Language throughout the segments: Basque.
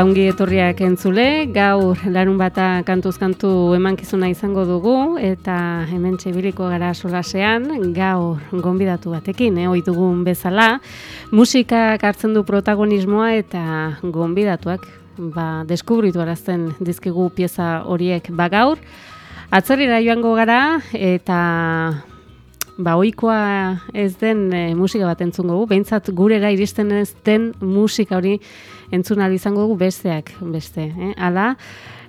Baungi etorriak entzule, gaur larun bata kantuzkantu emankizuna izango dugu, eta hemen txibiliko gara solasean, gaur gonbidatu batekin, eh, dugun bezala, musika hartzen du protagonismoa eta gonbidatuak ba, deskubritu arazten dizkigu pieza horiek ba gaur. Atzerrira joango gara, eta ba, oikoa ez den e, musika bat entzungo gu, behintzat gurera iristen ez den musika hori entzun izango dugu besteak beste. Eh? Ala,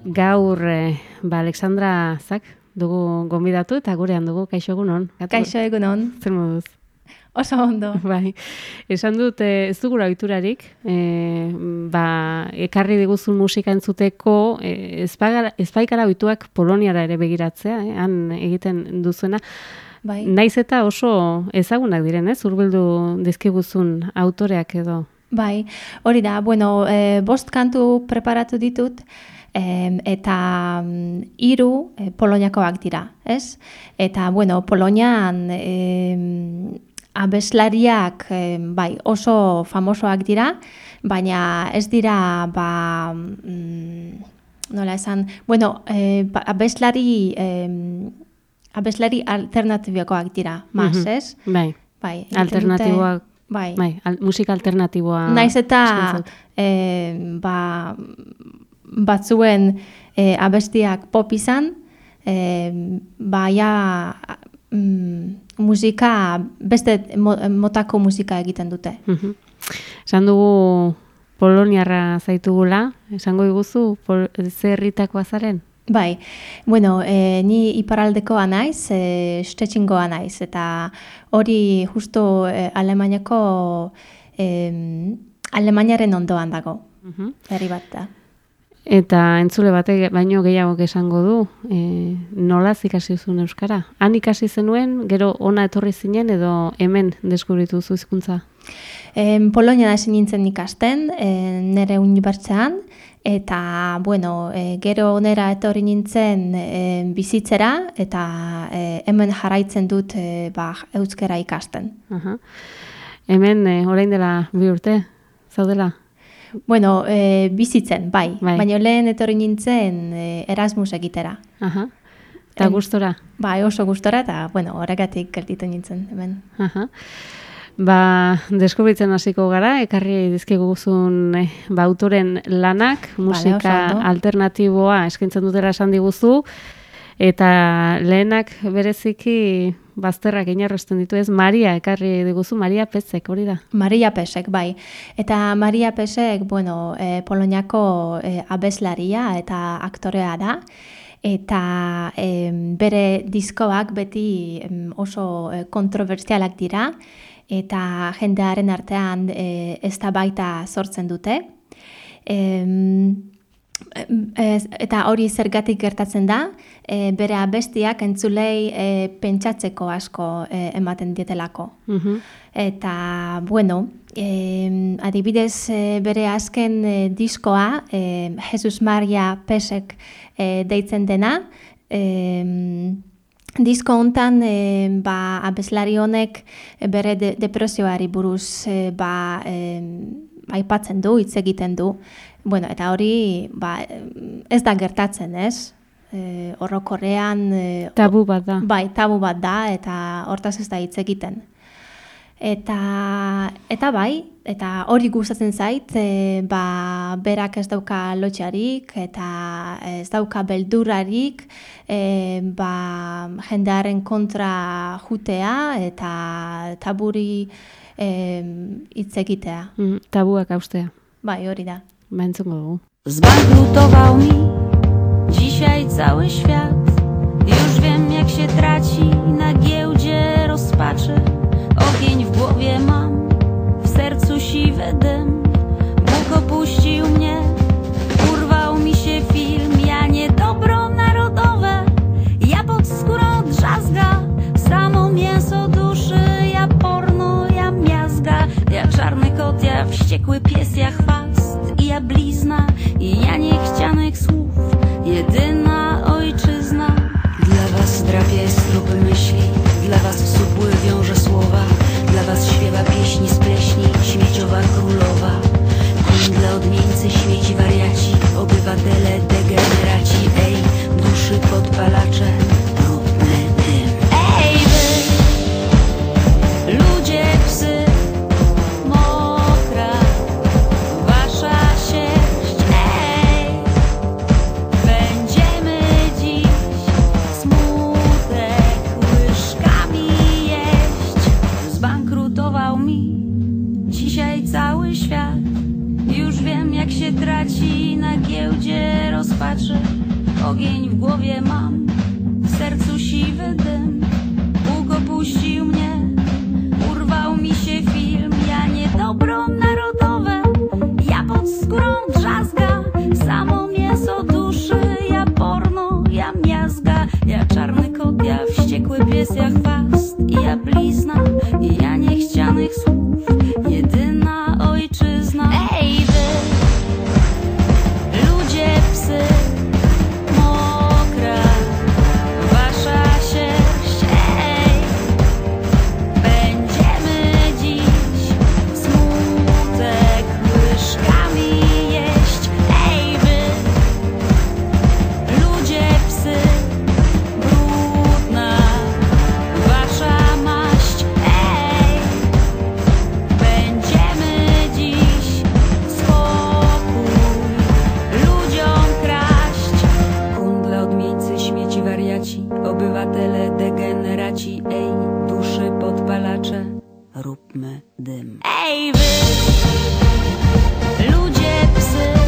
gaur, e, ba, Alexandra Zak, dugu gombidatu eta gurean dugu, kaixo egunon. Kaixo egunon. Zer moduz? Oso ondo. Bai, esan dut, e, ez dugu iturarik, e, ba, ekarri diguzun musika entzuteko, e, ezpaikara oituak Poloniara ere begiratzea, eh? han egiten duzuena, Bai. Naiz eta oso ezagunak diren, ez? Urbildu dizkiguzun autoreak edo. Bai, hori da, bueno, e, bost kantu preparatu ditut, e, eta mm, hiru e, poloniakoak dira, ez? Eta, bueno, polonian e, abeslariak e, bai, oso famosoak dira, baina ez dira, ba, mm, nola esan, bueno, e, abeslari... E, abeslari alternatiboakoak dira, mas, mm -hmm. ez? Bai, bai alternatiboak, bai. bai, al, musika alternatiboa. Naiz eta e, ba, batzuen e, abestiak pop izan, e, ba, ja, mm, musika, beste motako musika egiten dute. Mm -hmm. Esan dugu Poloniarra zaitugula, esango iguzu, zerritakoa zaren? Bai, bueno, e, ni iparaldekoa naiz, e, stetxingoa naiz, eta hori justo e, Alemaniako e, Alemaniaren ondoan dago, uh herri bat da. Eta entzule batek baino gehiago esango du, e, nola ikasi zuen Euskara? Han ikasi zenuen, gero ona etorri zinen edo hemen deskubritu zu hizkuntza? E, Polonia da nintzen ikasten, e, nire unibertsean, eta bueno, e, gero onera etorri nintzen e, bizitzera eta e, hemen jarraitzen dut e, ba, euskera ikasten. Aha. Hemen e, orain dela bi urte, zaudela? Bueno, e, bizitzen, bai. bai. Baina lehen etorri nintzen e, Erasmus egitera. Aha. Eta gustora? Bai, oso gustora eta, bueno, horregatik gertitu nintzen, hemen. Aha. Ba, deskubritzen hasiko gara, ekarri dizkiguzun eh, ba, autoren lanak, musika alternatiboa eskaintzen dutera esan diguzu, eta lehenak bereziki bazterrak inarrosten ditu ez, Maria ekarri diguzu, Maria Pesek, hori da? Maria Pesek, bai. Eta Maria Pesek, bueno, e, Poloniako e, abeslaria eta aktorea da, eta e, bere diskoak beti oso kontroversialak dira, eta jendearen artean e, ez da baita sortzen dute. E, eta hori zergatik gertatzen da, e, bere abestiak entzulei e, pentsatzeko asko e, ematen dietelako. Mhm. Eta, bueno, e, adibidez bere azken e, diskoa, e, Jesus Maria Pesek e, deitzen dena, e, Disko hontan e, ba, abeslari honek bere de, depresioari buruz e, ba, e, aipatzen du, hitz egiten du. Bueno, eta hori ba, ez da gertatzen, ez? E, Horrokorrean... E, tabu bat da. Bai, tabu bat da, eta hortaz ez da hitz egiten. Eta, eta bai, eta hori gustatzen zait, e, ba, berak ez dauka lotxarik eta ez dauka beldurarik e, ba, jendearen kontra jutea eta taburi e, hitz egitea. Mm, tabuak austea. Bai, hori da. Ba, entzungo dugu. Zbankrutował mi dzisiaj cały świat Już wiem jak się traci na giełdzie rozpaczy Ogień w głowie mam, w dym Bóg opuścił mnie, urwał mi się film. Ja nie dobro narodowe, ja pod skórą drzazga. Samo mięso duszy, ja porno, ja miazga. Ja czarny kot, ja wściekły pies, ja chwast I ja blizna, i ja niechcianych słów Jedyna podpalacze, róbmy dym. Ej wy, ludzie psy,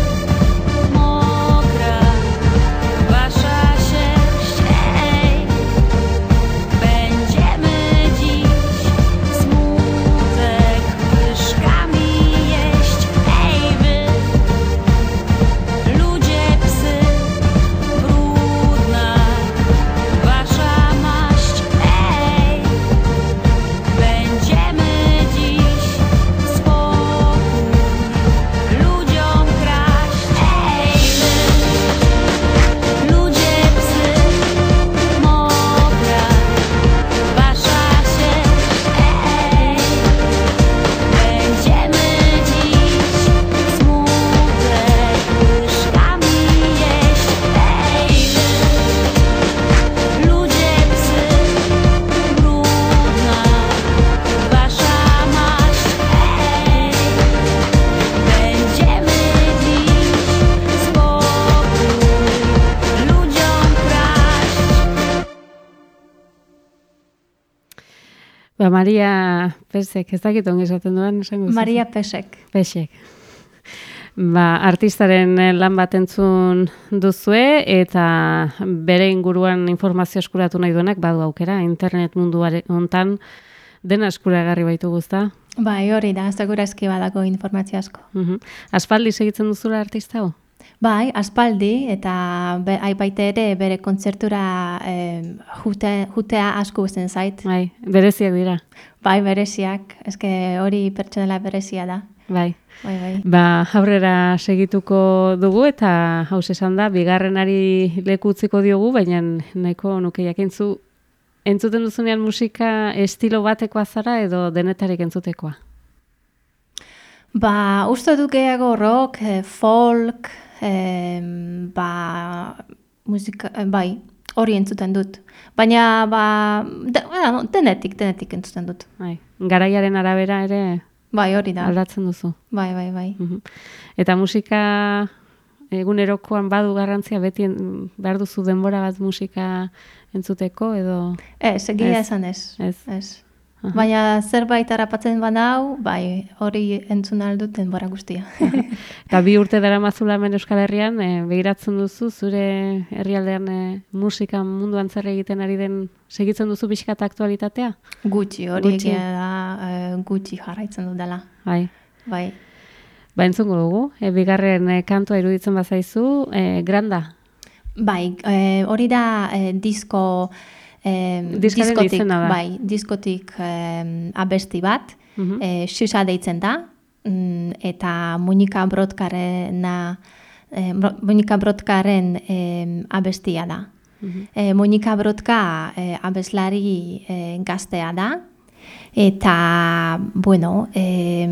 Maria Pesek, ez dakit ongi esaten duan, esango? Maria Pesek. Pesek. Ba, artistaren lan bat entzun duzue eta bere inguruan informazio eskuratu nahi duenak badu aukera, internet mundu hontan dena eskuragarri baitu guzta. Bai, hori da, segurazki badako informazio asko. Mhm. Aspaldi segitzen duzula artista hau? Bai, aspaldi, eta be, aipaite ere bere kontzertura eh, jute, jutea asko zen zait. Bai, bereziak dira. Bai, bereziak, eske hori pertsonela berezia da. Bai. Bai, bai. Ba, aurrera segituko dugu eta haus esan da, bigarrenari leku utziko diogu, baina nahiko nuke jakintzu entzuten duzunean musika estilo batekoa zara edo denetarik entzutekoa? Ba, uste dut gehiago rock, eh, folk, eh, ba, musika, bai, hori entzuten dut. Baina, ba, de, bueno, denetik, denetik entzuten dut. Bai. Garaiaren arabera ere Bai, hori da. aldatzen duzu. Bai, bai, bai. Mhm. Eta musika egunerokoan badu garrantzia beti behar duzu denbora bat musika entzuteko edo Ez, egia esan ez. Ez. Ez. Baina zerbait harrapatzen banau, bai, hori entzun aldut denbora guztia. Eta bi urte dara mazula hemen Euskal Herrian, e, behiratzen duzu, zure herrialdean e, musika munduan zer egiten ari den, segitzen duzu pixkat aktualitatea? gutxi, hori Gutxi. da, eh, gutxi jarraitzen dut dela. Bai. Bai. Ba, entzungo dugu, e, bigarren e, kantua iruditzen bazaizu, e, granda. Bai, eh, hori da eh, disko... Eh, diskotik, da. Bai, diskotik eh, abesti bat, Mhm. eh, Xuxa deitzen da, mm, eta Monika Brodkarena, eh, Bro- Monika Brodkaren eh, abestia da. Mhm. Eh, Monika Brodka eh, abeslari eh, gaztea da, eta, bueno, eh,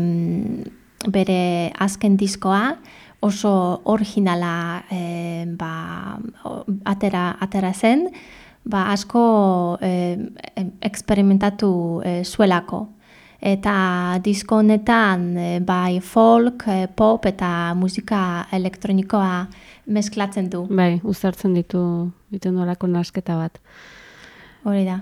bere azken diskoa oso originala eh, ba, atera, atera zen, ba, asko eh, eksperimentatu eh, zuelako. Eta disko honetan eh, bai folk, eh, pop eta musika elektronikoa mesklatzen du. Bai, uztartzen ditu, ditu nolako nasketa bat. Hori da.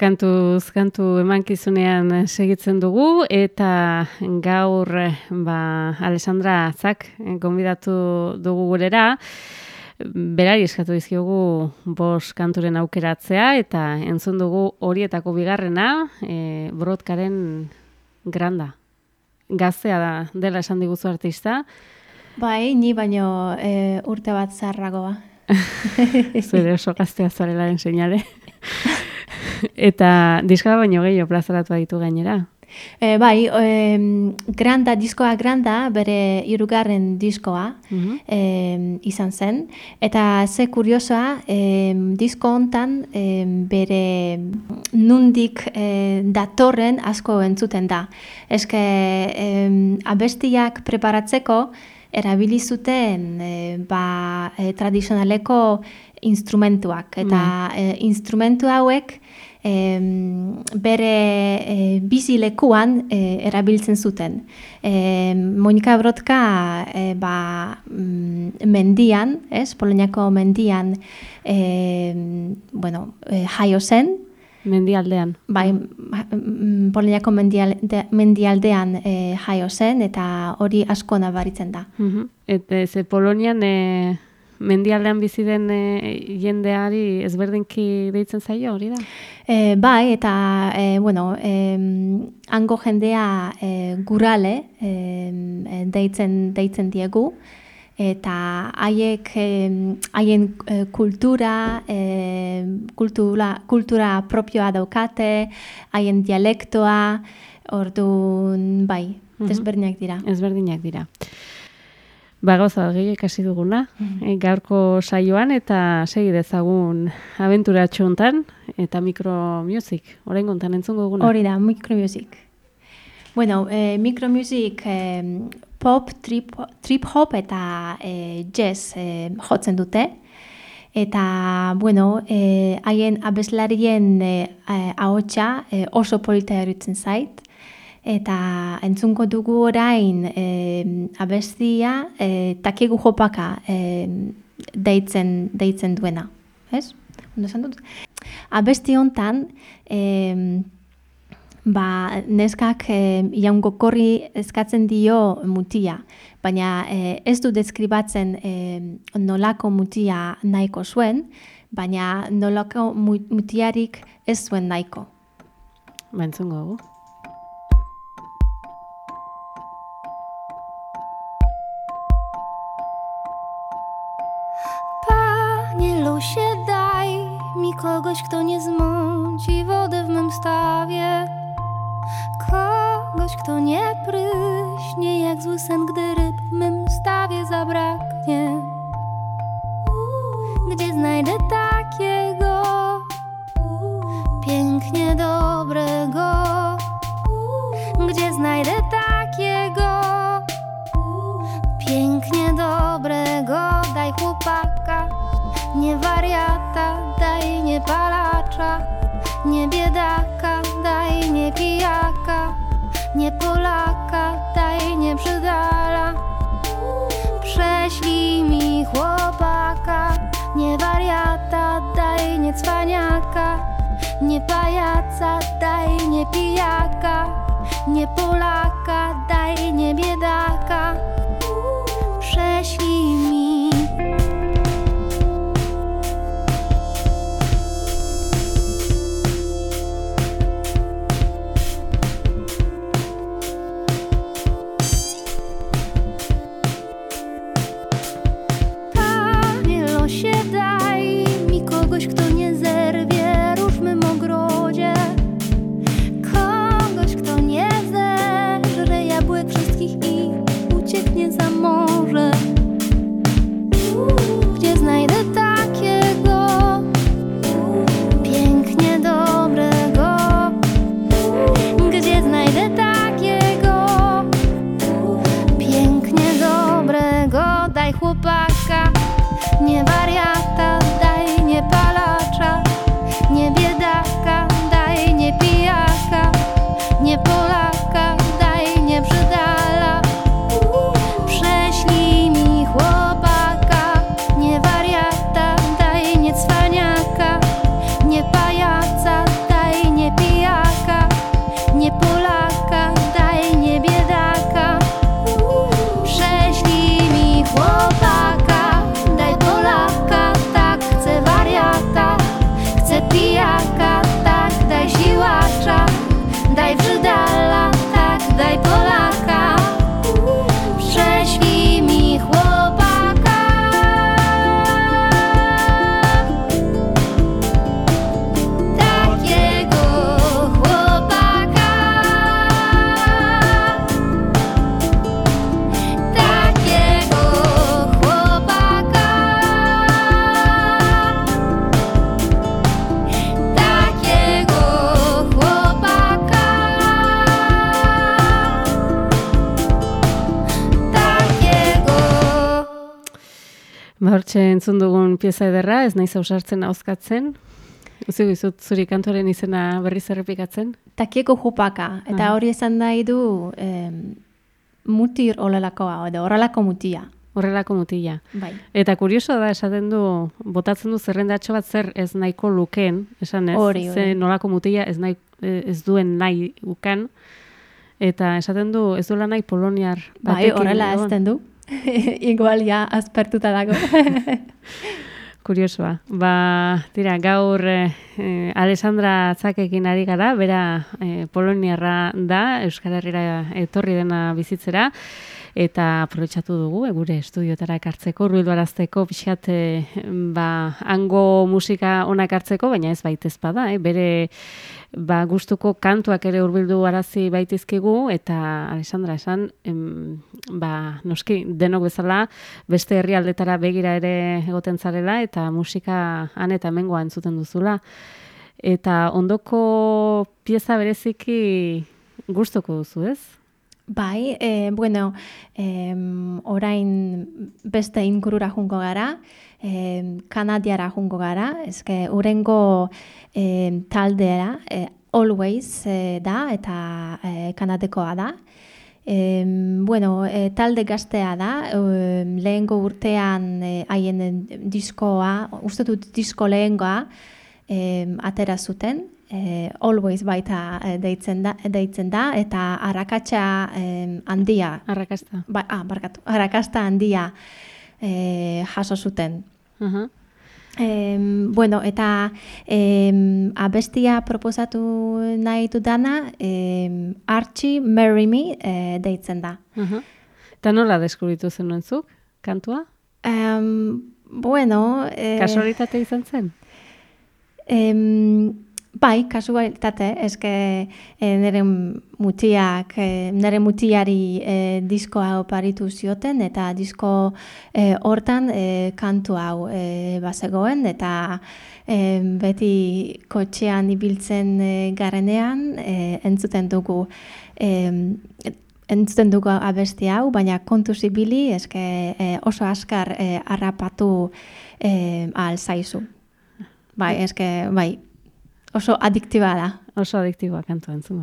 Kantu kantu emankizunean segitzen dugu. Eta gaur ba Alessandra Zak gonbidatu dugu gurera. Berari eskatu dizkiogu bos kanturen aukeratzea eta entzun dugu horietako bigarrena e, brotkaren granda. Gaztea da dela esan diguzu artista. Bai ni baino e, urte bat zarragoa. Zure oso gaztea zarela enseñale. Eta diska baino gehiago plazaratu ditu gainera. E, bai, e, granda, diskoa granda, bere irugarren diskoa e, izan zen. Eta ze kuriosoa, e, disko hontan e, bere nundik e, datorren asko entzuten da. Eske e, abestiak preparatzeko, erabili zuten e, ba, e, tradizionaleko instrumentuak. Eta mm. instrumentu hauek e, bere e, bizilekuan e, erabiltzen zuten. E, Monika Brodka e, ba, mm, mendian, ez, Poloniako mendian e, bueno, e, jaio zen, Mendialdean. Bai, mm, Poloniako mendialde, mendialdean e, jaio zen, eta hori asko nabaritzen da. Uh Eta ze Polonian e, mendialdean bizi den e, jendeari ezberdinki deitzen zaio hori da? E, bai, eta, e, bueno, e, hango jendea e, gurale e, deitzen, deitzen diegu, eta haiek haien e, kultura, e, kultura, kultura propioa daukate, haien dialektoa, orduan, bai, ezberdinak dira. Ezberdinak dira. Ba, gauza, gehiak ikasi duguna, mm gaurko saioan, eta segi dezagun aventura txuntan, eta mikro music, orain gontan entzungo duguna. Hori da, mikro music. Bueno, eh, mikro music eh, pop, trip, trip hop eta eh, jazz eh, jotzen dute. Eta, bueno, eh, haien abeslarien eh, ahotsa eh, oso polita erutzen zait. Eta entzunko dugu orain eh, abestia eh, takegu jopaka eh, deitzen, deitzen duena. Ez? Esan dut? Abesti hontan, eh, ba, neskak eh, jaungo korri eskatzen dio mutia, baina eh, ez du deskribatzen eh, nolako mutia nahiko zuen, baina nolako mutiarik ez zuen nahiko. Bentzun gogu. Panie losie daj mi kogoś, kto nie zmąci wody w mym stawie. Kogoś, kto nie pryśnie jak zły sen, gdy ryb w mym stawie zabraknie. Gdzie znajdę takiego pięknie dobrego? Gdzie znajdę takiego pięknie dobrego? Daj chłopaka, nie wariata, daj nie palacza, nie biedaka, daj nie pijaka, nie Polaka, daj nie przydala. Prześlij mi chłopaka, nie wariata, daj nie cwaniaka, nie pajaca, daj nie pijaka, nie Polaka, daj nie biedaka. Prześlij mi. Entzun dugun pieza ederra, ez naiz ausartzen auskatzen. Uzi gizut zuri kantoren izena berriz errepikatzen. Takieko jupaka, eta Ah. hori esan nahi du em, mutir horrelakoa, edo horrelako mutia. Horrelako mutila. Bai. Eta kurioso da esaten du, botatzen du zerrendatxo bat zer ez nahiko luken, esan ez, Hori, ze hori. nolako mutila ez, nahi, eh, ez duen nahi ukan, eta esaten du ez duela nahi poloniar Bai, horrela ezten du. Igual ja azpertuta dago. Kuriosoa. Ba, tira, gaur eh, eh, Alessandra Zakekin ari gara, bera eh, poloniarra da, Euskal Herrira etorri dena bizitzera, eta aprobetxatu dugu, e, gure estudiotara ekartzeko, ruiduarazteko, pixkat, eh, ba, hango musika onak hartzeko, baina ez baitez bada, eh, bere ba, gustuko kantuak ere hurbildu arazi baitizkigu, eta Alessandra esan, em, ba, noski, denok bezala, beste herrialdetara begira ere egoten zarela, eta musika han eta mengoa entzuten duzula. Eta ondoko pieza bereziki gustoko duzu, ez? Bai, e, bueno, e, orain beste ingurura jungo gara, e, kanadiara jungo gara, ezke urengo e, taldera, e, always e, da, eta e, kanadekoa da. E, bueno, e, talde gaztea da, e, lehengo urtean haien e, diskoa, uste dut disko lehengoa, e, atera zuten, e, always baita e, deitzen, da, deitzen da, eta arrakatsa e, handia. Arrakasta. Ba, ah, barkatu, arrakasta handia e, jaso zuten. Uh -huh. E, bueno, eta e, abestia proposatu nahi dana, e, Archie Marry Me e, deitzen da. Uh -huh. Eta nola deskubritu zen zuk, kantua? Um, bueno... E, Kasualitate izan zen? Em, bai, kasualitate, eske e, nire mutiak, e, nire mutiari e, disko hau paritu zioten, eta disko e, hortan e, kantu hau e, bazegoen, eta e, beti kotxean ibiltzen e, garenean, e, entzuten dugu e, entzuten dugu abesti hau, baina kontu zibili, eske e, oso askar e, harrapatu e, alzaizu. Bai, eske, bai, oso adiktiba da. Oso adiktiba kantu entzun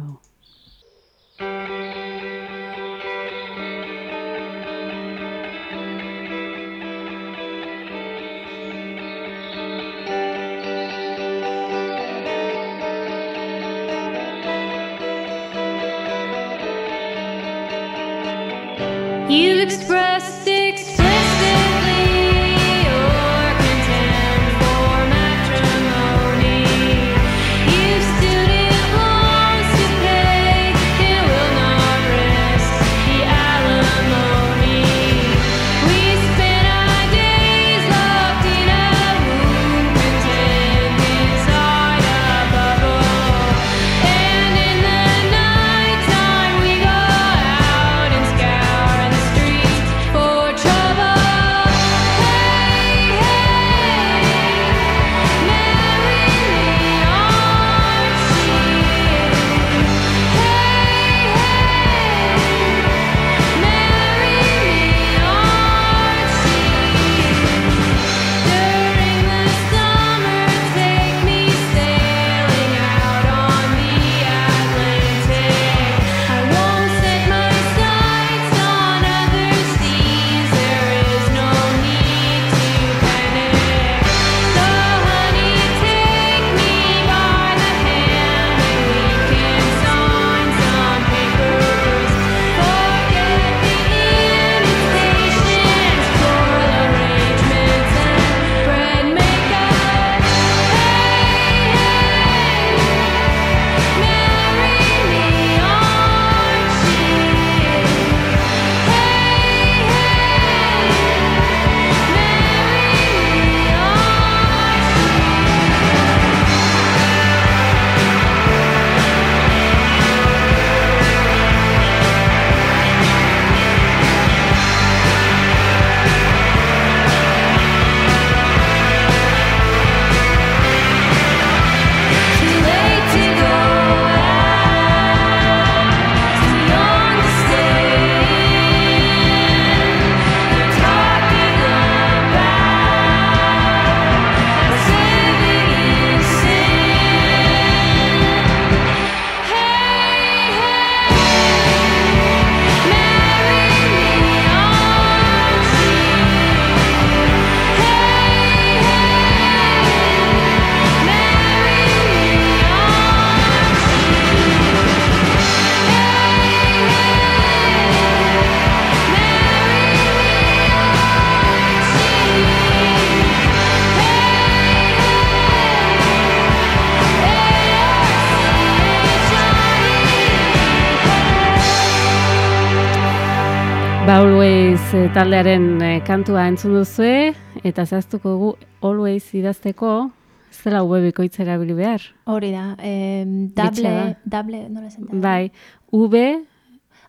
taldearen e, kantua entzun duzue, eta zehaztuko gu always idazteko, ez dela ubebiko erabili behar. Hori da, e, dable, dable, nola zen Bai, ube,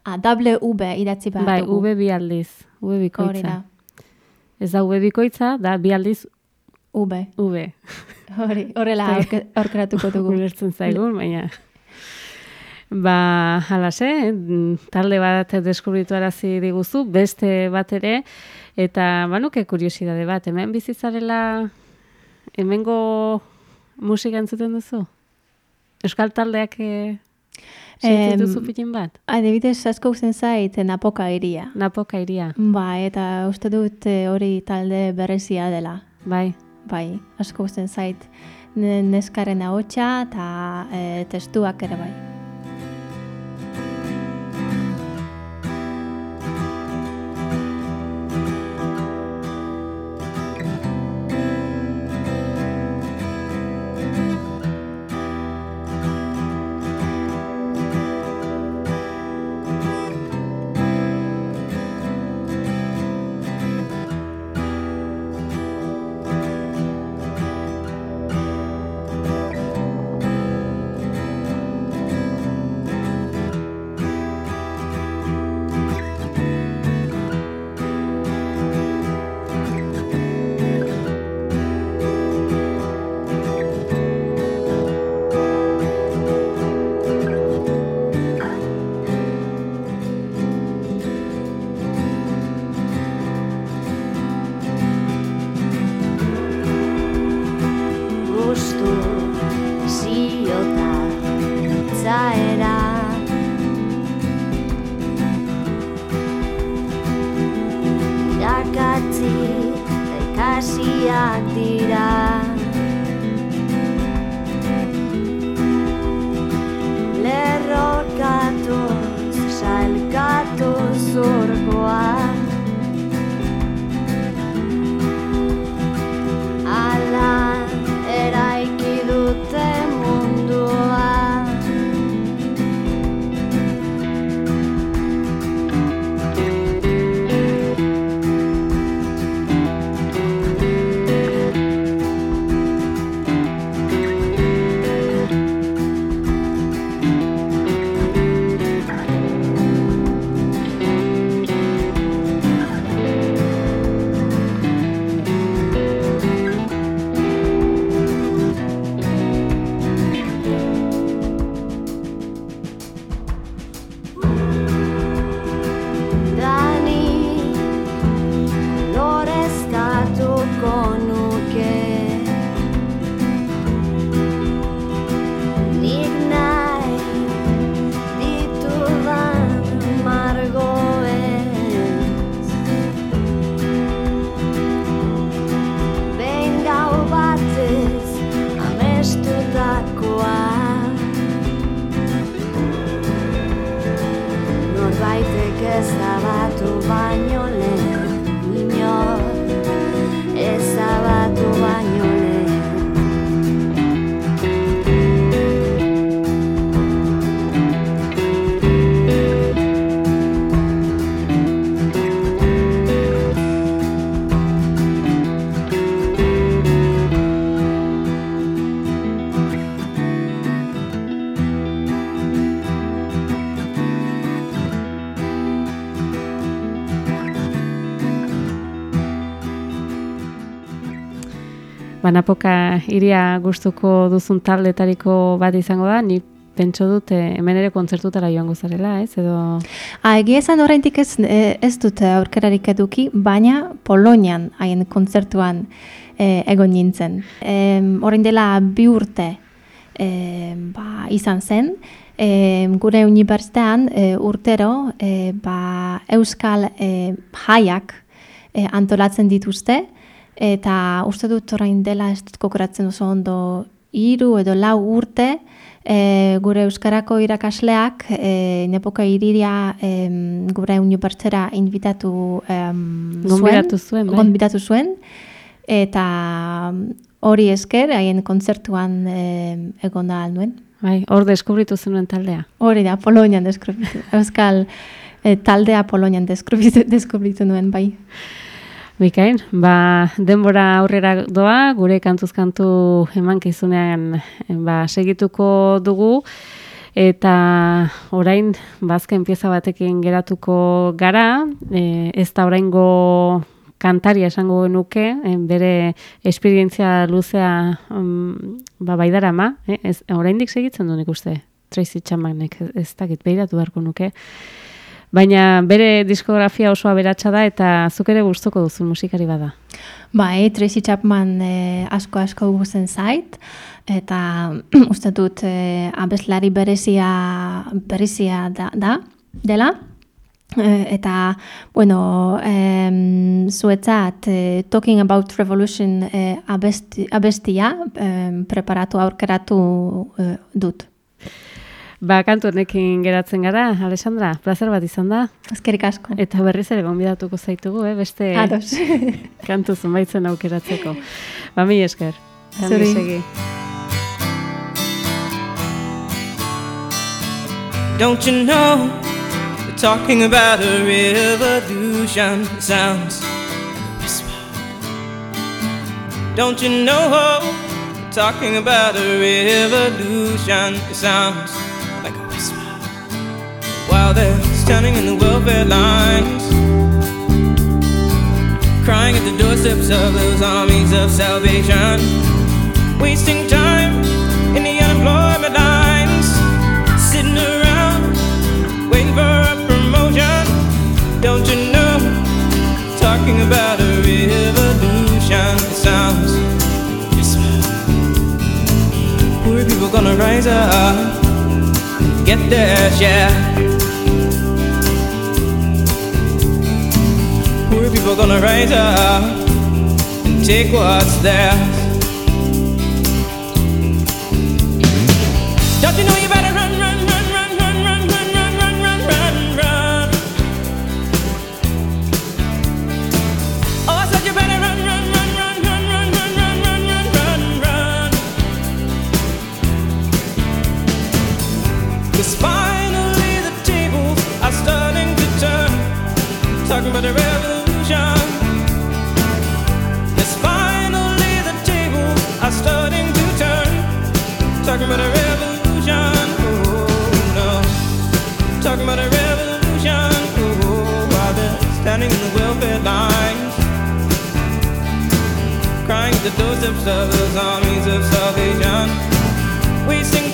Ah, WV idatzi behar Bai, dugu. V bi aldiz, V Hori bikoitza. da. Ez da V bikoitza, da bi aldiz V. V. Hori, horrela Bai. aurke- aurkeratuko dugu. Ulertzen zaigun, baina... Ba, halase, talde bat deskubritu arazi diguzu, beste bat ere, eta banuke kuriosidade bat, hemen bizitzarela, hemengo musika entzuten duzu? Euskal taldeak eh, Em, duzu pitin bat? Adibidez, asko zen zait, napoka iria. Napoka iria, Ba, eta uste dut eh, hori talde berezia dela. bai. Bai, asko zen zait ne- neskaren ahotsa eta e, testuak ere bai. Banapoka iria gustuko duzun taldetariko bat izango da, ni pentso dut eh, hemen ere kontzertutara joango zarela, ez? Edo Ah, egia esan oraindik ez, eh, ez dut aurkerarik eduki, baina Polonian haien kontzertuan eh, egon nintzen. Em, orain dela bi urte em, ba, izan zen, em, gure unibertsitean eh, urtero eh, ba, euskal eh, jaiak eh, antolatzen dituzte, eta uste dut orain dela ez dut kokoratzen oso ondo hiru edo lau urte e, gure euskarako irakasleak e, nepoka iriria em, gure unibertsera invitatu em, Gonbidatu zuen, bai. gonbidatu zuen eta mm, hori esker haien kontzertuan em, egon da nuen. bai, hor deskubritu zenuen taldea. Hori da, Polonian deskribitu. Euskal eh, taldea Polonian deskribitu, deskubritu nuen, bai. Bikain, ba, denbora aurrera doa, gure kantuz kantu emankizunean ba, segituko dugu, Eta orain bazken pieza batekin geratuko gara, e, ez da oraingo kantaria esango genuke, e, bere esperientzia luzea um, ba, baidara ma, e, ez, oraindik segitzen du nik uste, Tracy Chapmanek ez dakit behiratu beharko nuke. Baina bere diskografia oso aberatsa da eta zuk ere gustoko duzu musikari bada. Bai, Tracy Chapman eh, asko asko gusten zait eta uste dut eh, abeslari berezia berezia da, da dela. Eh, eta, bueno, eh, zuetzat, eh, Talking About Revolution eh, abesti, abestia eh, preparatu aurkeratu eh, dut. Ba, kantu honekin geratzen gara, Alessandra, placer bat izan da. Ezkerik asko. Eta berriz ere gonbidatuko zaitugu, eh? beste Ados. kantu zunbaitzen aukeratzeko. Ba, mi esker. Zuri. Segi. Don't you know talking about a revolution sounds like a whisper. Don't you know talking about a revolution sounds. While they're standing in the welfare lines, crying at the doorsteps of those armies of salvation, wasting time in the unemployment lines, sitting around waiting for a promotion. Don't you know? Talking about a revolution it sounds. Poor people gonna rise up, get their share. Poor people gonna rise up and take what's theirs. Don't you know you better run, run, run, run, run, run, run, run, run, run, run, run. Oh, I said you better run, run, run, run, run, run, run, run, run, run, run, run. 'Cause finally the tables are starting to turn. Talking about a revolution. The doorsteps of those armies of salvation. Wasting time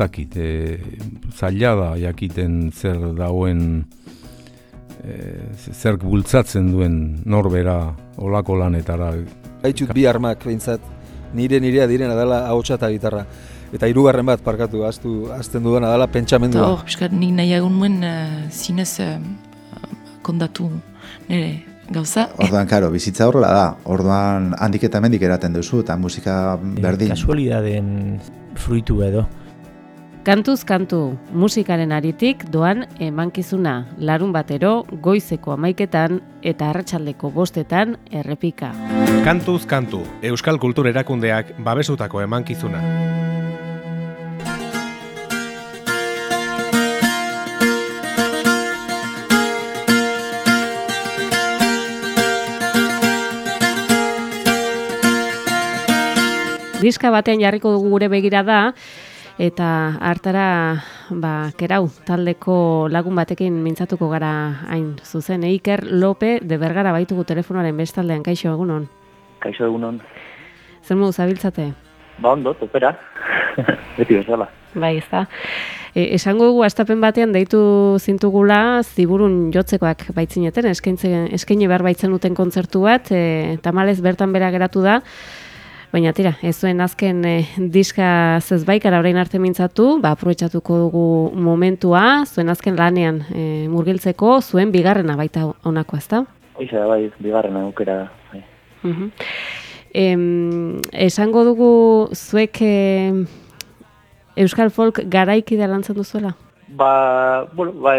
dakit, e, zaila da jakiten zer dauen, e, zer bultzatzen duen norbera olako lanetara. Haitxut bi armak behintzat, nire nirea direna dela ahotsa eta gitarra. Eta hirugarren bat parkatu, aztu, azten dudana dela Eta pentsamendua. hor, piskat nik nahiagun nuen uh, zinez uh, kondatu nire gauza. Orduan, karo, bizitza horrela da. Orduan, handik eta mendik eraten duzu, eta musika berdin. Kasualidaden fruitu edo. Kantuz kantu, musikaren aritik doan emankizuna, larun batero, goizeko amaiketan eta arratsaldeko bostetan errepika. Kantuz kantu, Euskal Kultur Erakundeak babesutako emankizuna. Diska batean jarriko dugu gure begira da, eta hartara, ba, kerau, taldeko lagun batekin mintzatuko gara hain zuzen. Eiker Lope de Bergara baitugu telefonoaren bestaldean, kaixo egunon. Kaixo egunon. Zer modu zabiltzate? Ba ondo, topera. Beti bezala. Bai, ez da. E, esango dugu astapen batean deitu zintugula ziburun jotzekoak baitzineten, eskaini behar baitzen duten kontzertu bat, e, tamalez bertan bera geratu da, Baina tira, ez zuen azken e, diska zezbaikara orain arte mintzatu, ba, aprobetsatuko dugu momentua, zuen azken lanean e, murgiltzeko, zuen bigarrena baita honako ezta? Iza, bai, bigarrena aukera. Bai. Uh esango dugu zuek Euskal Folk garaiki da lantzen duzuela? Ba, bueno, ba,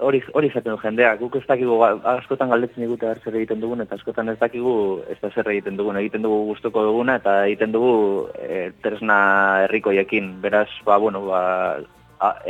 hori hori izaten du jendeak. Guk ez dakigu ba, askotan galdetzen digute zer egiten dugun eta askotan ez dakigu ez da zer egiten dugun. Egiten dugu gustoko duguna eta egiten dugu e, tresna herrikoiekin. Beraz, ba, bueno, ba,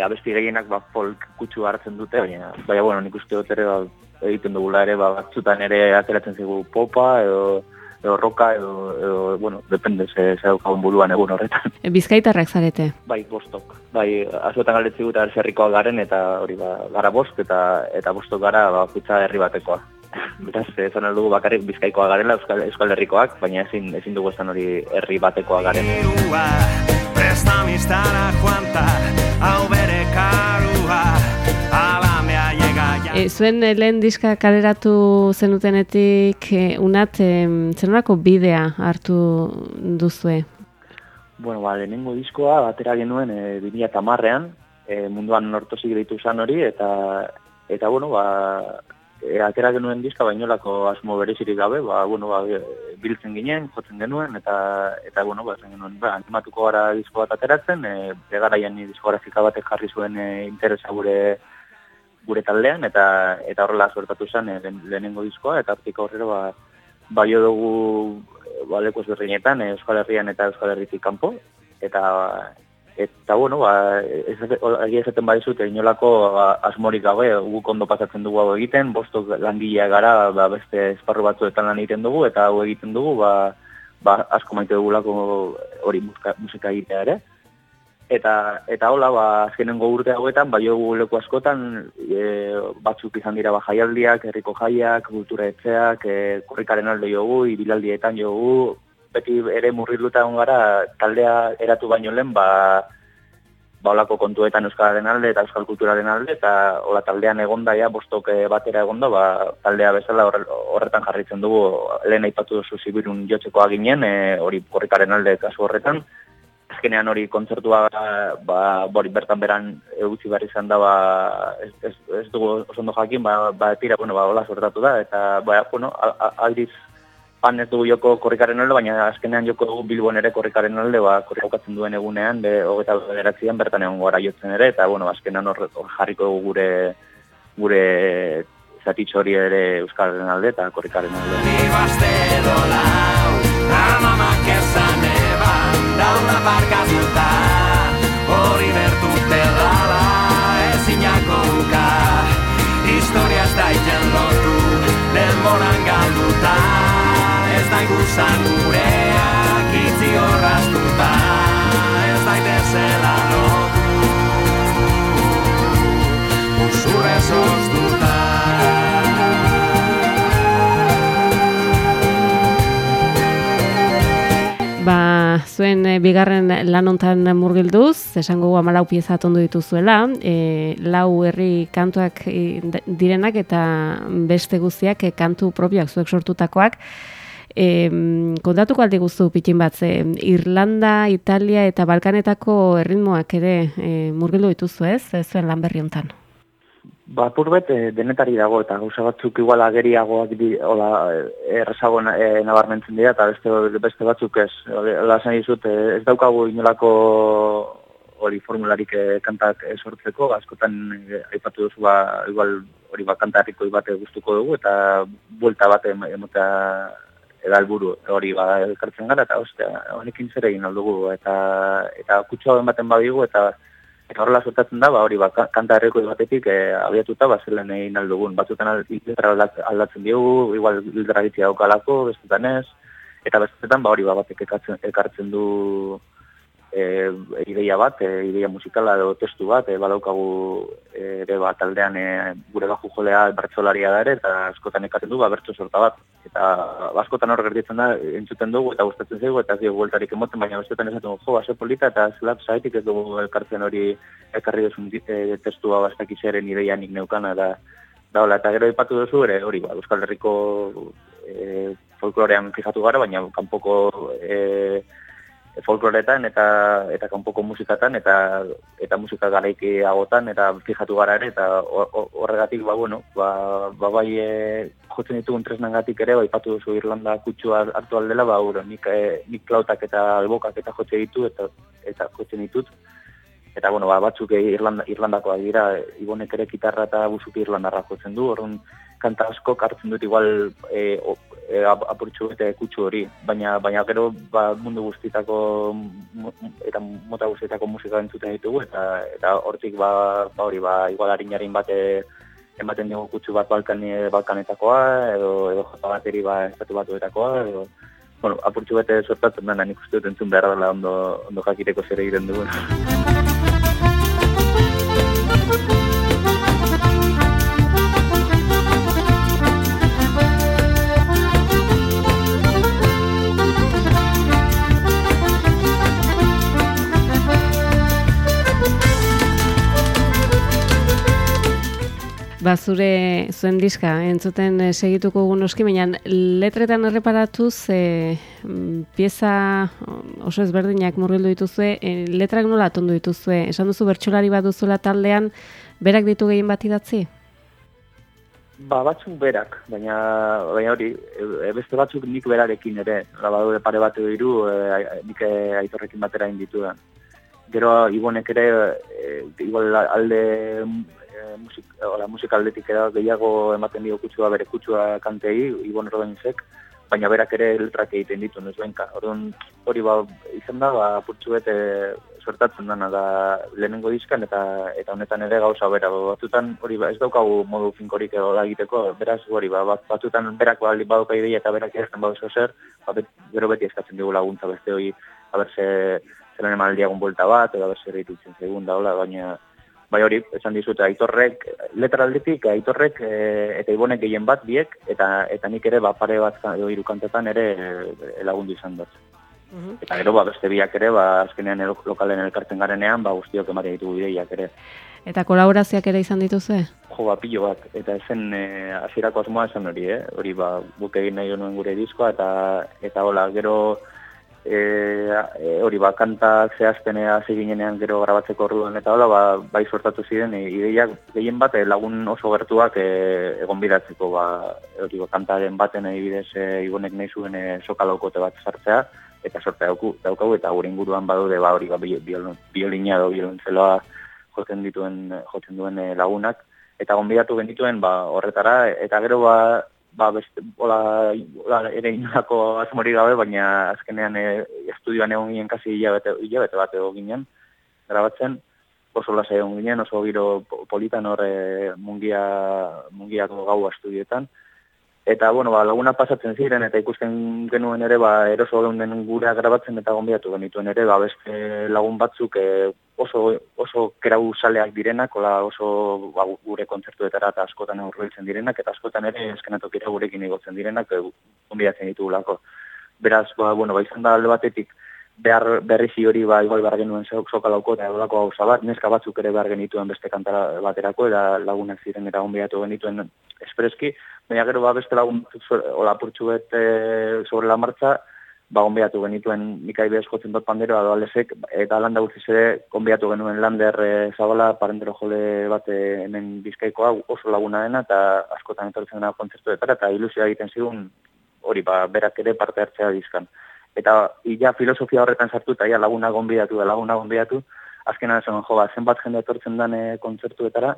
abesti gehienak ba, folk kutsu hartzen dute, baina, baina, bueno, nik uste dut ere ba, egiten dugula ere, ba, batzutan ere ateratzen zigu popa edo edo roka edo, edo bueno, depende ze ze daukagun buruan egun horretan. Bizkaitarrak zarete. Bai, bostok. Bai, azotan galdetzi guta herrikoa garen eta hori ba, gara bost eta eta bostok gara ba putza herri batekoa. Beraz, ezan aldugu bakarrik bizkaikoa garela Euskal, Euskal Herrikoak, baina ezin, ezin dugu esan hori herri batekoa garen. E, zuen eh, lehen diska kaleratu zenutenetik e, unat e, zenurako bidea hartu duzue? Bueno, ba, lehenengo diskoa batera genuen e, 2000 tamarrean, e, munduan nortozik ditu zan hori, eta, eta bueno, ba, e, atera genuen diska bainolako asmo berezirik gabe, ba, bueno, ba, biltzen ginen, jotzen genuen, eta, eta bueno, ba, zen genuen, ba, animatuko gara disko bat ateratzen, e, egaraian diskografika batek jarri zuen e, interesa gure gure taldean eta eta horrela sortatu zen e, lehenengo diskoa eta hortik aurrera ba baio dugu ba leku ezberdinetan eh, Euskal Herrian eta Euskal Herritik kanpo. Eta eta bueno ba ez egia esaten badizut inolako ba, asmorik gabe guk ondo pasatzen dugu hau egiten bostok langilea gara ba, beste esparru batzuetan lan egiten dugu eta hau egiten dugu ba ba asko maite dugulako hori musika, musika egitea ere eta eta hola ba azkenengo urte hauetan bai leku askotan e, batzuk izan dira ba jaialdiak herriko jaiak kultura etxeak e, korrikaren alde jogu ibilaldietan jogu beti ere murriluta egon gara taldea eratu baino lehen ba ba holako kontuetan euskararen alde eta euskal kulturaren alde eta hola taldean egonda ja bostok e, batera egonda ba taldea bezala horretan jarritzen dugu lehen aipatu duzu zibirun jotzeko aginen e, hori korrikaren alde kasu horretan azkenean hori kontzertua ba bori bertan beran egutzi behar izan da ba ez, ez, ez dugu oso ondo jakin ba, ba tira bueno ba hola sortatu da eta ba bueno aldiz pan ez dugu joko korrikaren alde baina azkenean joko dugu bilbon ere korrikaren alde ba korrikatzen duen egunean be hogeta bederatzean bertan egon gara jotzen ere eta bueno azkenean hor, jarriko dugu gure gure zatitxo hori ere euskaren alde eta korrikaren alde Ni baste da una barca zuta hori bertute dala ezinako duka historia ez da iten lotu denboran galduta. Ez da ikusan gureak itzi horraztuta ez da lotu. Usurre zuen e, bigarren lan hontan murgilduz, esango gu amalau pieza ondo dituzuela, e, lau herri kantuak e, direnak eta beste guztiak e, kantu propioak zuek sortutakoak. E, kontatuko aldi guztu pitin bat, ze, Irlanda, Italia eta Balkanetako erritmoak ere e, murgildu dituzu ez, zuen lan berri hontan. Ba, purbet, e, denetari dago, eta gauza batzuk igual ageriagoak di, hola, errezago e, nabarmentzen dira, eta beste, beste batzuk ez. Ola, esan dizut, ez daukagu inolako hori formularik e, kantak sortzeko, askotan aipatu duzu, ba, igual hori ba, kantarriko bate guztuko dugu, eta buelta bate emotea edalburu hori ba, elkartzen gara, eta ostea, honekin zer egin aldugu, eta, eta kutsu baten babigu, eta Eta horrela sortatzen da, ba, hori, ba, kanta erreko batetik e, abiatuta, ba, zelen egin aldugun. Batzutan aldatzen diogu, igual hildra gitzia daukalako, bestetan ez, eta bestetan, ba, hori, ba, batek ekartzen du e, ideia bat, e, ideia musikala edo testu bat, e, badaukagu e, ere bat aldean e, gure baju jolea bertsolaria da ere, eta askotan ekatzen du, ba, bertso sorta bat. Eta askotan hor gertitzen da, entzuten dugu eta gustatzen zaigu, eta zio gueltarik emoten, baina bestetan esaten jo, ase polita, eta zelap zaitik ez dugu elkartzen hori ekarri duzun e, testua bastak izaren ideia nik neukana, da, da, hola, eta gero ipatu duzu, ere, hori, ba, Euskal Herriko e, folklorean fijatu gara, baina kanpoko e, folkloretan eta eta kanpoko musikatan eta eta musika garaiki agotan eta fijatu gara ere eta horregatik ba bueno ba, ba bai e, jotzen ditugun tresnangatik ere bai patu duzu Irlanda kutsua hartu aldela ba uro nik e, nik klautak eta albokak eta jotze ditu eta eta jotzen ditut. Eta bueno ba batzuk Irlanda Irlandakoak dira Ibonek ere gitarra eta buzuki Irlandarra jotzen du. Orrun kanta asko hartzen dut igual e, e, apurtxu eta kutsu hori, baina baina gero ba, mundu guztitako eta mota guztitako musika entzuten ditugu eta eta hortik ba, ba hori ba igual arinaren bate ematen dugu kutsu bat Balkan, Balkanetakoa edo edo jota bateri ba estatu batuetakoa edo bueno, apurtxu bete sortatzen dena nik uste dut entzun behar dela ondo, ondo jakireko zer egiten dugu. Ba, zure zuen diska, entzuten e, segituko gu noski, baina letretan erreparatuz e, pieza oso ezberdinak murgildu dituzue, e, letrak nola atondu dituzue? Esan duzu bertsolari bat duzula taldean, berak ditu gehien bat idatzi? Ba, batzuk berak, baina, baina hori, e, beste batzuk nik berarekin ere, labadu pare bat edo e, nik aitorrekin batera inditudan. Gero, ibonek ere, e, alde musik, ola, musikaldetik edo gehiago ematen dio kutsua bere kutsua kantei, Ibon Rodainzek, baina berak ere letrak egiten ditu, nuz benka. Orduan, hori ba, izan da, ba, putzu bete sortatzen dana da lehenengo dizkan, eta eta honetan ere gauza bera. Batutan, hori ba, ez daukagu modu finkorik edo da egiteko, beraz, hori ba, batutan berak ba, badoka ideia eta berak ez badu zer, ba, bet, gero beti eskatzen dugu laguntza beste hori, haber ze, zeren emaldiagun bolta bat, edo haber zer ditutzen segun da, baina, bai hori, esan dizut, aitorrek, letra aldetik, aitorrek e, eta ibonek gehien bat biek, eta eta nik ere, ba, pare bat edo irukantetan ere e, lagundu izan dut. Mhm. Eta gero, ba, beste biak ere, ba, azkenean lokalen elkartzen garenean, ba, guztiok ematen ditugu bideiak ere. Eta kolaborazioak ere izan dituzu? Jo, ba, pilo bat. Eta ezen, e, azirako asmoa esan hori, eh? Hori, ba, guk egin nahi nuen gure diskoa, eta, eta hola, gero, E, e, hori ba, kantak zehaztenea ziginenean gero grabatzeko orduan eta hola, ba, bai sortatu ziren, e, ideiak gehien bat e, lagun oso gertuak e, egon bidatzeko, ba, hori ba, kantaren baten egibidez e, igonek nahi zuen e, sokalaukote bat sartzea, eta sortea dauku, daukagu, eta gure inguruan badude, ba, hori ba, biolina edo biolontzeloa jotzen dituen, jotzen duen e, lagunak, eta gonbidatu genituen ba, horretara, eta gero ba, ba, beste, ola, ola, ere inolako azmori gabe, baina azkenean e, estudioan egon ginen kasi hilabete, hilabete bat egon ginen, grabatzen, oso lasa egon ginen, oso giro politan hor mungia, mungiako gaua estudioetan, Eta, bueno, ba, laguna pasatzen ziren, eta ikusten genuen ere, ba, eroso den gure grabatzen eta gombiatu genituen ere, ba, beste lagun batzuk e, oso, oso kerau saleak direnak, ola oso ba, gure kontzertuetara eta askotan aurreitzen direnak, eta askotan ere eskenatokira gurekin igotzen direnak, e, gombiatzen ditugulako. Beraz, ba, bueno, ba, izan da alde batetik, behar berrizi hori ba igual behar genuen sokalauko eta edolako hau bat, neska batzuk ere behar genituen beste kantara baterako, eta lagunak ziren eta onbiatu genituen espreski, baina gero ba beste lagun hola purtsuet e, sobre la marcha, ba onbiatu genituen Mikai Bez jotzen dut pandero, edo alesek, eta landa guztiz ere, onbiatu genuen lander e, zabala, parentero jole bat e, hemen bizkaikoa oso laguna dena, eta askotan etortzen dena kontzertu eta ilusia egiten zigun, hori ba, berak ere parte hartzea dizkan eta ia filosofia horretan sartu eta ia laguna gonbidatu da laguna gonbidatu, azkenan esan jo, ba, zenbat jende etortzen den e, kontzertuetara,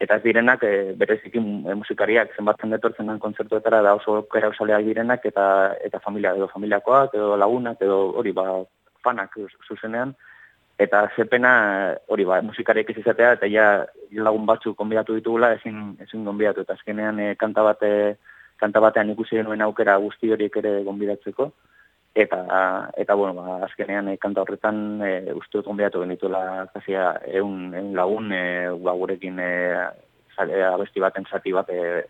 eta ez direnak e, bereziki e, musikariak zenbat jende etortzen den kontzertuetara da oso kera direnak eta eta familia edo familiakoak edo lagunak edo hori ba fanak zuzenean eta zepena hori ba musikariak ez izatea eta ja lagun batzuk konbidatu ditugula ezin ezin gonbidatu. Eta azkenean e, kanta bate kanta batean ikusi denuen aukera guzti horiek ere gonbidatzeko eta eta bueno ba azkenean e, kanta horretan e, uste dut gonbiatu genituela kasia ehun lagun e, ba gurekin e, abesti baten zati bat e,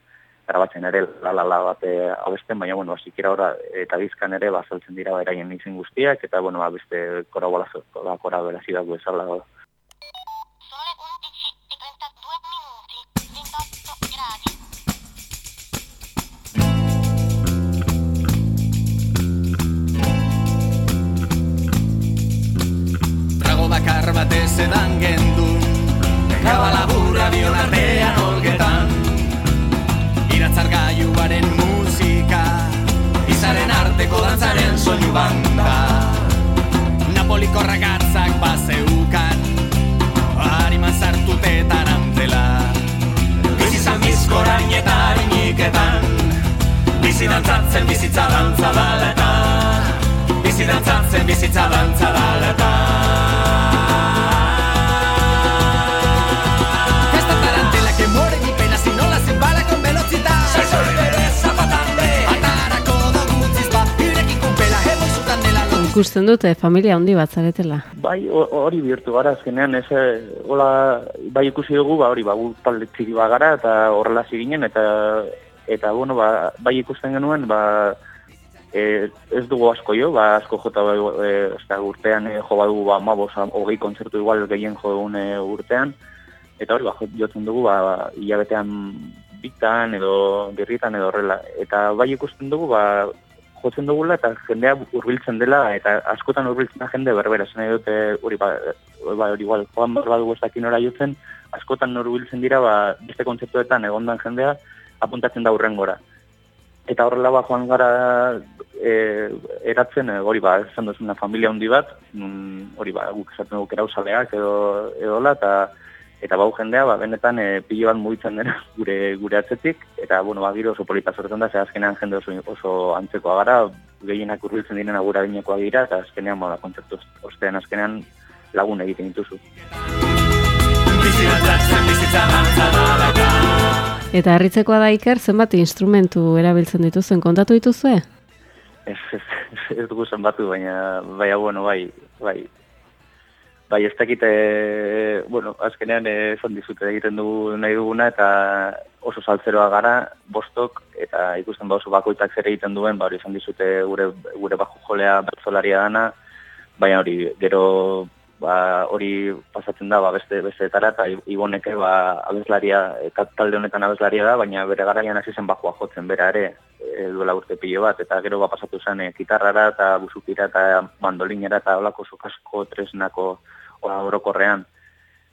grabatzen ere la la la bat abesten baina bueno sikiera ora eta bizkan ere basaltzen dira beraien izen guztiak eta bueno ba beste korabolazo korabolazo da bezala dute familia handi bat zaretela. Bai, ho- hori bihurtu gara azkenean, ez, eh, hola, bai ikusi dugu, ba, hori, ba, talde txiki bat gara, eta horrela ginen eta, eta, bueno, ba, bai ikusten genuen, ba, e, ez dugu asko jo, ba, asko jota, ba, e, ez da, urtean e, jo badugu, ba, mabos, hogei kontzertu igual gehien jo dugun e, urtean, eta hori, ba, jo- jotzen dugu, ba, ba, hilabetean bitan edo birritan edo horrela. Eta bai ikusten dugu, ba, jotzen dugula eta jendea hurbiltzen dela eta askotan hurbiltzen da jende berbera. Esan dute hori ba, ba hori igual joan behar badugu ez dakin ora jotzen, askotan hurbiltzen dira ba, beste kontzeptuetan egondan jendea apuntatzen da urrengora. Eta horrela ba joan gara e, eratzen e, hori ba, esan duzuna familia handi bat, mm, hori ba, guk esaten dugu erauzaleak edo edola, eta eta bau jendea, ba, benetan e, pilo bat mugitzen dena gure gure atzetik, eta, bueno, ba, giro oso polita sortzen da, ze azkenean jende oso, oso antzekoa gara, gehienak urbiltzen direna gura adinekoa dira, eta azkenean, ba, kontzertu ostean azkenean lagun egiten dituzu. Eta harritzekoa da Iker, zenbat instrumentu erabiltzen dituzuen kontatu dituzue? Ez, ez, ez, ez dugu zenbatu, baina, baina, bueno, bai, bai, bai, ez dakite, bueno, azkenean eh, esan dizute egiten dugu nahi duguna, eta oso saltzeroa gara, bostok, eta ikusten ba oso bakoitak zer egiten duen, ba hori esan dizute gure, gure bajo jolea bertzolaria dana, baina hori, gero, ba, hori pasatzen da, ba, beste, besteetara, eta iboneke, ba, abeslaria, eh, talde honetan abeslaria da, baina bere garaian hasi zen bajoa jotzen bera ere, e, duela urte pilo bat, eta gero ba pasatu zen e, gitarrara eta busukira eta mandolinera eta olako sokasko tresnako ola orokorrean.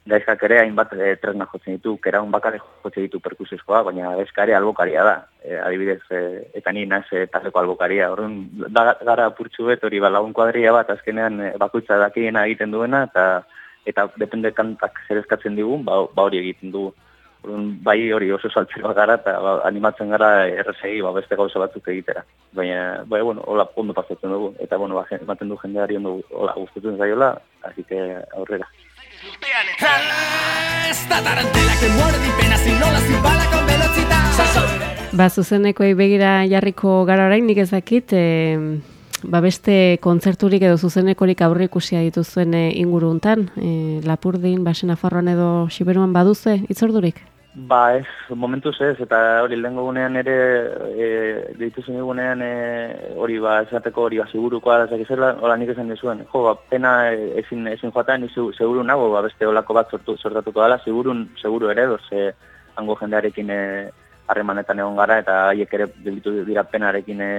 Gaizkak ere hainbat e, tresna jotzen ditu, keraun bakare jotzen ditu perkusizkoa, baina gaizka ere albokaria da. E, adibidez, e, eta ni naz e, albokaria. Orduan, da, gara purtsu bet hori ba, lagun kuadria bat, azkenean bakoitza dakiena egiten duena, eta eta depende kantak zer eskatzen digun, ba, ba hori egiten dugu. Orduan, bai hori oso saltzeroa gara eta ba, animatzen gara errezegi ba, beste gauza batzuk egitera. Baina, bai, bueno, hola ondo pasatzen dugu. Eta, bueno, ba, ematen du jendeari ondo hola gustatzen zaiola, así que aurrera. Ba, zuzenekoei begira jarriko gara orain, nik ezakit, e, ba, beste kontzerturik edo zuzenekorik aurre ikusia dituzuen e, inguru hontan, e, Lapurdin, Basen Afarroan edo Siberuan baduze, itzordurik? Ba, ez, momentuz ez, eta hori lehengo gunean ere, e, deitu zen egunean, e, hori ba, esateko hori ba, segurukoa, ezak izela, hola nik esan dizuen, jo, ba, pena ezin, ezin joaten, ni segu- seguru nago, ba, beste olako bat sortu, sortatuko dela, segurun, seguru ere, doz, e, hango jendearekin e, harremanetan egon gara, eta haiek ere gelditu dira penarekin e,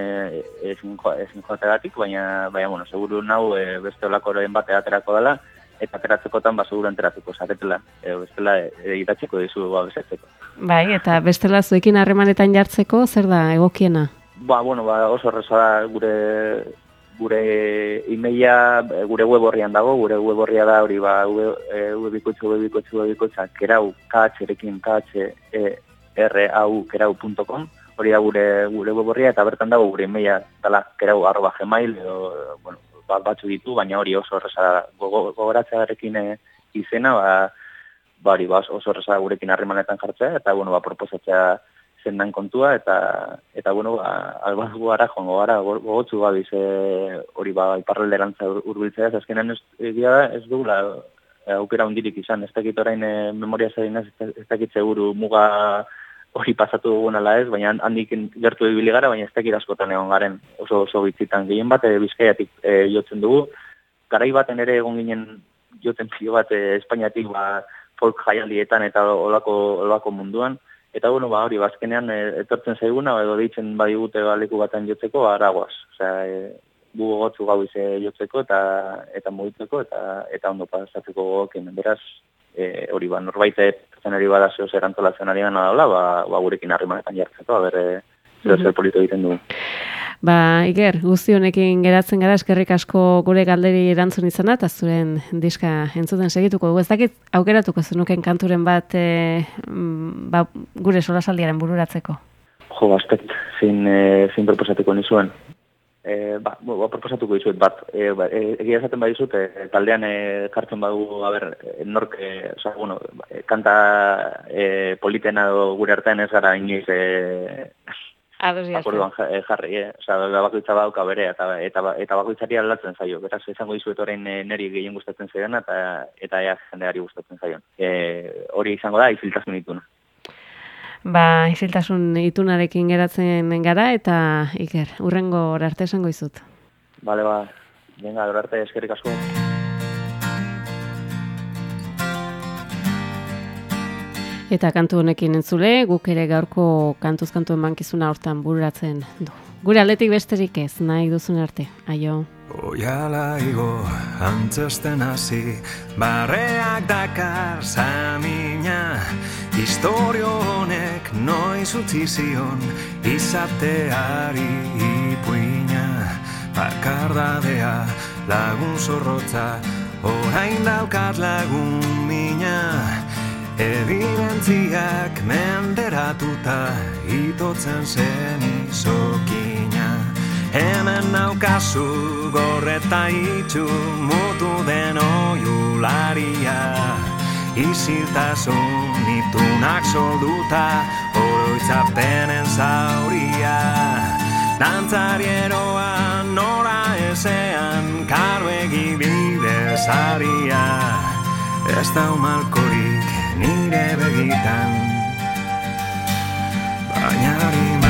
ezin, jo, ezin joategatik, baina, baina, bueno, seguru nago, e, beste olako bat aterako dela, eta ateratzekotan ba seguru enteratuko zaretela, e, bestela e, dizu ba bezatzeko. Bai, eta bestela zuekin harremanetan jartzeko, zer da egokiena? Ba, bueno, ba, oso erreza da gure gure emaila e, gure web horrian dago, gure web horria da hori ba webikoitzu webikoitzu webikoitza kerau khatzerekin khatze e, r a u kerau.com hori da gure gure web horria eta bertan dago gure emaila dela kerau arroba gmail edo bueno, bat batzu ditu, baina hori oso erreza da Gogo- gogoratzearekin e, izena ba ba hori ba, oso erreza da gurekin harremanetan jartzea eta bueno ba proposatzea zendan kontua eta eta bueno ba albazu gara joango gara go- gogotsu gabiz e, hori ba iparralderantza ur- hurbiltzea ez egia da ez dugula e, aukera hundirik izan. Ez dakit orain e, memoria zainaz ez, ez dakit seguru muga hori pasatu dugun ala ez, baina handik gertu ibili gara, baina ez dakit askotan egon garen oso oso bitzitan. Gehien bat e, bizkaiatik e, jotzen dugu, garai baten ere egon ginen joten pilo bat e, Espainiatik ba, folk jaialdietan eta olako, olako munduan. Eta bueno, ba, hori, bazkenean e, etortzen zaiguna, edo deitzen badigute ba, leku baten jotzeko, aragoaz. Osea, e, gu gogotzu gau ize jotzeko eta eta mugitzeko eta eta ondo pasatzeko gogokin. Beraz, e, hori ba, norbait zen ari bada zeo zer antolatzen ari gana daula, ba, ba gurekin harremanetan jartzeko, a ber, e, zer zer politu egiten dugu. Ba, Iker, guzti honekin geratzen gara eskerrik asko gure galderi erantzun izana eta zuren diska entzuten segituko dugu. Ez dakit aukeratuko zenuken kanturen bat e, ba, gure solasaldiaren bururatzeko. Jo, bastet, zin, e, zin proposatuko nizuen. E, ba, bo, proposatuko dizuet bat. E, ba, e, egia esaten badizut, e, taldean e, jartzen badu, a ber, e, nork, e, oza, bueno, e, kanta e, politena do gure artean ez gara inoiz e, akorduan jarri, e, oza, bakoitza bauka bere, eta, eta, eta bakoitzari aldatzen zaio. Beraz, izango dizuet orain e, neri gehien gustatzen zaidan, eta, eta ea jendeari gustatzen zaion. E, hori izango da, iziltasun dituna. Ba, isiltasun itunarekin geratzen gara eta Iker, urrengo arte esango izut. Bale, ba, venga, arte eskerrik asko. Eta kantu honekin entzule, guk ere gaurko kantuz kantu emankizuna hortan bururatzen du. Gure aldetik besterik ez, nahi duzun arte. Aio. Oiala igo antzesten hasi Barreak dakar zamina Historio honek noiz utzi zion Izateari ipuina Bakardadea lagun zorrotza Orain daukat lagun mina Evidentziak menderatuta Itotzen zen izokina. Hemen naukazu gorreta itxu mutu den oiularia. Iziltasun itunak solduta oroitzapenen zauria. Dantzarieroa nora ezean karruegi bidezaria Ez da umalkorik nire begitan. Baina